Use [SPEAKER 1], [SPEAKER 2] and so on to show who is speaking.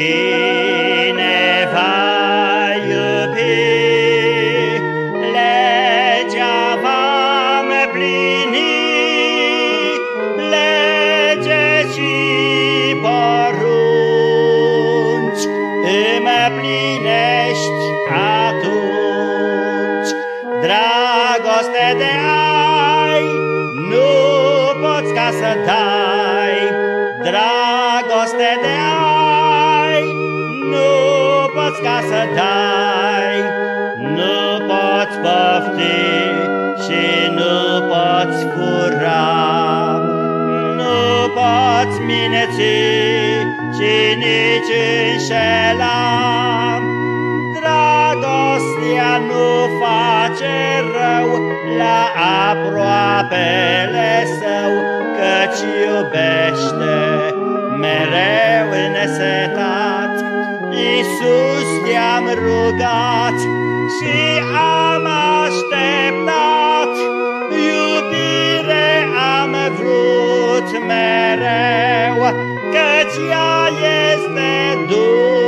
[SPEAKER 1] Cine va iubi Legea va plini, Lege și porunci Îmi plinești atunci. Dragoste de ai Nu poți ca să dai. Dragoste de ai poți ca să dai, nu poți pofti și nu poți fura, nu poți mineți și nici înșela. Dragostea nu face rău la aproapele său, căci iubește mereu însetat. Iisus ne-am rugat și am așteptat, iubire am vrut mereu, căci ea este Dumnezeu.